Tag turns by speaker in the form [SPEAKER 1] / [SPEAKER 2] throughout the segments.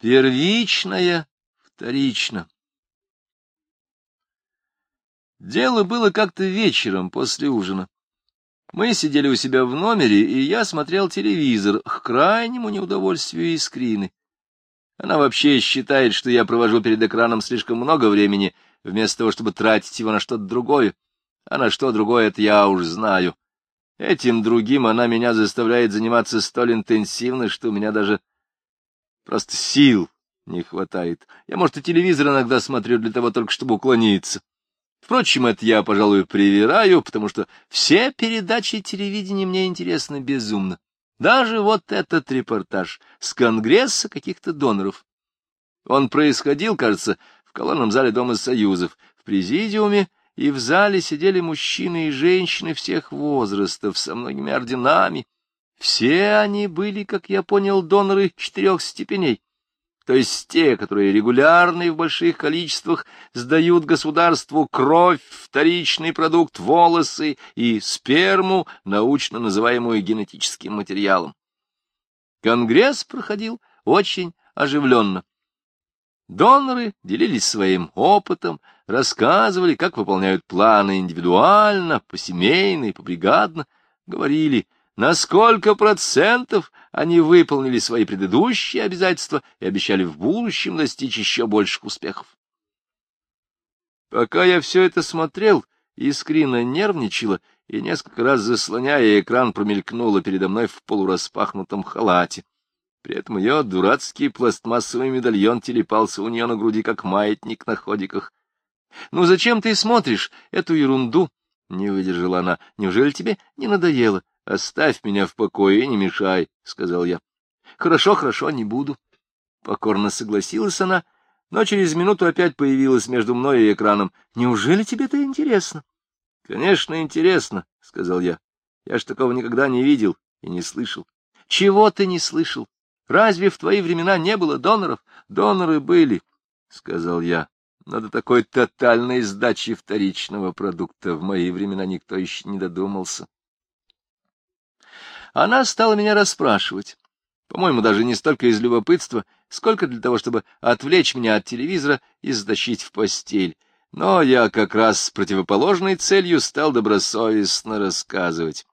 [SPEAKER 1] Первичное вторично. Дело было как-то вечером после ужина. Мы сидели у себя в номере, и я смотрел телевизор к крайнему неудовольствию Искрины. Она вообще считает, что я провожу перед экраном слишком много времени, вместо того, чтобы тратить его на что-то другое. А на что другое это я уж знаю. Этим другим она меня заставляет заниматься столь интенсивно, что у меня даже Просто сил не хватает. Я, может, и телевизор иногда смотрю для того только, чтобы уклониться. Впрочем, это я, пожалуй, привираю, потому что все передачи телевидения мне интересны безумно. Даже вот этот репортаж с Конгресса каких-то доноров. Он происходил, кажется, в колонном зале Дома Союзов. В президиуме и в зале сидели мужчины и женщины всех возрастов со многими орденами. Все они были, как я понял, доноры четырех степеней, то есть те, которые регулярно и в больших количествах сдают государству кровь, вторичный продукт, волосы и сперму, научно называемую генетическим материалом. Конгресс проходил очень оживленно. Доноры делились своим опытом, рассказывали, как выполняют планы индивидуально, посемейно и побригадно, говорили — на сколько процентов они выполнили свои предыдущие обязательства и обещали в будущем достичь еще больших успехов. Пока я все это смотрел, Искрина нервничала и несколько раз, заслоняя экран, промелькнула передо мной в полураспахнутом халате. При этом ее дурацкий пластмассовый медальон телепался у нее на груди, как маятник на ходиках. — Ну зачем ты смотришь эту ерунду? — не выдержала она. — Неужели тебе не надоело? Оставь меня в покое и не мешай, — сказал я. — Хорошо, хорошо, не буду. Покорно согласилась она, но через минуту опять появилась между мной и экраном. — Неужели тебе это интересно? — Конечно, интересно, — сказал я. Я ж такого никогда не видел и не слышал. — Чего ты не слышал? Разве в твои времена не было доноров? Доноры были, — сказал я. Но до такой тотальной сдачи вторичного продукта в мои времена никто еще не додумался. Она стала меня расспрашивать. По-моему, даже не столько из любопытства, сколько для того, чтобы отвлечь меня от телевизора и затащить в постель. Но я как раз с противоположной целью стал добросовестно рассказывать.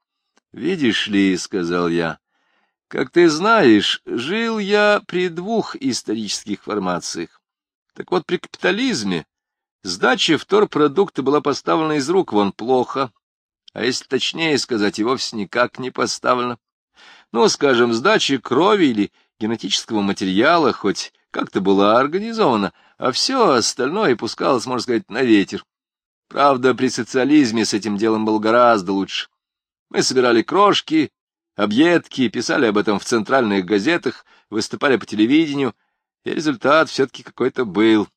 [SPEAKER 1] «Видишь ли, — сказал я, — как ты знаешь, жил я при двух исторических формациях. Так вот, при капитализме сдача вторпродукта была поставлена из рук вон плохо, а если точнее сказать, и вовсе никак не поставлено. Ну, скажем, сдача крови или генетического материала хоть как-то была организована, а все остальное пускалось, можно сказать, на ветер. Правда, при социализме с этим делом было гораздо лучше. Мы собирали крошки, объедки, писали об этом в центральных газетах, выступали по телевидению, и результат все-таки какой-то был.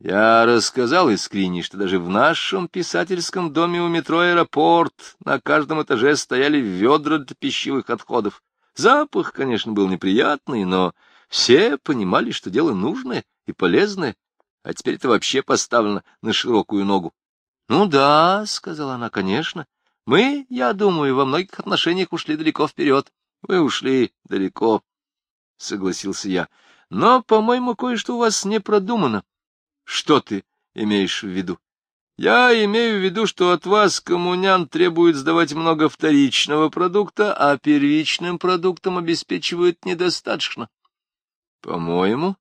[SPEAKER 1] Я рассказал Искрине, что даже в нашем писательском доме у метро «Аэропорт» на каждом этаже стояли ведра для пищевых отходов. Запах, конечно, был неприятный, но все понимали, что дело нужное и полезное, а теперь это вообще поставлено на широкую ногу. — Ну да, — сказала она, — конечно. Мы, я думаю, во многих отношениях ушли далеко вперед. — Вы ушли далеко, — согласился я. — Но, по-моему, кое-что у вас не продумано. Что ты имеешь в виду? Я имею в виду, что от вас, коммунян, требуют сдавать много вторичного продукта, а первичным продуктом обеспечивают недостаточно. По-моему,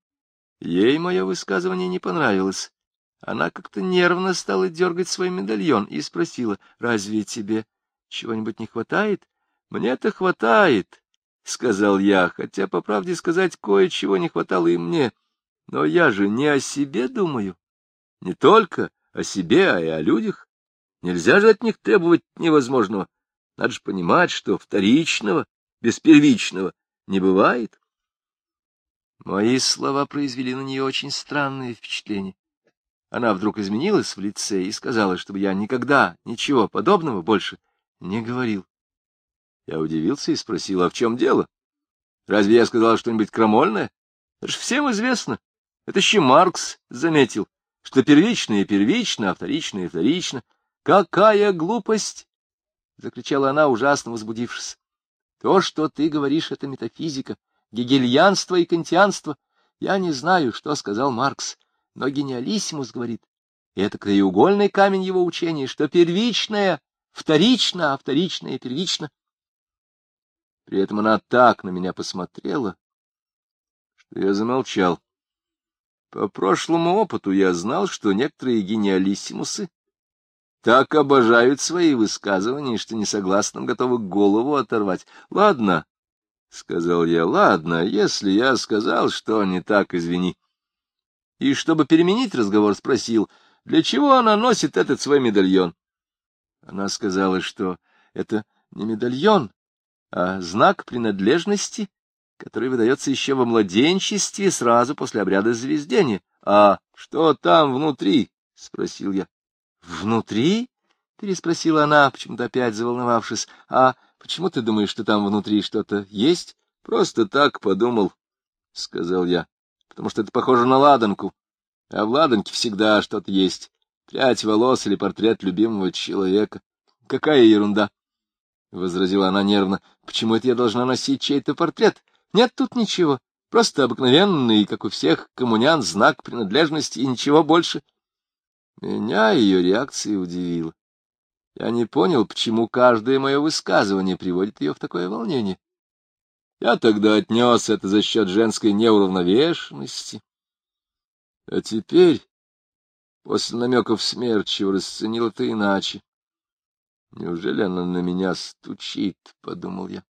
[SPEAKER 1] ей мое высказывание не понравилось. Она как-то нервно стала дергать свой медальон и спросила, разве тебе чего-нибудь не хватает? Мне-то хватает, — сказал я, хотя, по правде сказать, кое-чего не хватало и мне. — но я же не о себе думаю. Не только о себе, а и о людях. Нельзя же от них требовать невозможного. Надо же понимать, что вторичного, без первичного, не бывает. Мои слова произвели на нее очень странное впечатление. Она вдруг изменилась в лице и сказала, чтобы я никогда ничего подобного больше не говорил. Я удивился и спросил, а в чем дело? Разве я сказал что-нибудь крамольное? Это же всем известно. Это еще Маркс заметил, что первичное первично, а вторичное вторично. Какая глупость! — закричала она, ужасно возбудившись. — То, что ты говоришь, — это метафизика, гегельянство и кантианство. Я не знаю, что сказал Маркс, но гениалиссимус говорит, и это краеугольный камень его учения, что первичное вторично, а вторичное первично. При этом она так на меня посмотрела, что я замолчал. По прошлому опыту я знал, что некоторые гениалиссимусы так обожают свои высказывания, что несогласным готовы голову оторвать. Ладно, — сказал я, — ладно, если я сказал, что не так, извини. И чтобы переменить разговор, спросил, для чего она носит этот свой медальон? Она сказала, что это не медальон, а знак принадлежности, который выдается еще во младенчестве сразу после обряда звездения. — А что там внутри? — спросил я. — Внутри? — переспросила она, почему-то опять заволновавшись. — А почему ты думаешь, что там внутри что-то есть? — Просто так подумал, — сказал я, — потому что это похоже на ладанку. А в ладанке всегда что-то есть. Прядь волос или портрет любимого человека. Какая ерунда! — возразила она нервно. — Почему это я должна носить чей-то портрет? Нет тут ничего. Просто обыкновенный, как у всех коммунян, знак принадлежности и ничего больше. Меня ее реакция удивила. Я не понял, почему каждое мое высказывание приводит ее в такое волнение. Я тогда отнес это за счет женской неуравновешенности. А теперь, после намеков смерчего, расценил это иначе. Неужели она на меня стучит, — подумал я.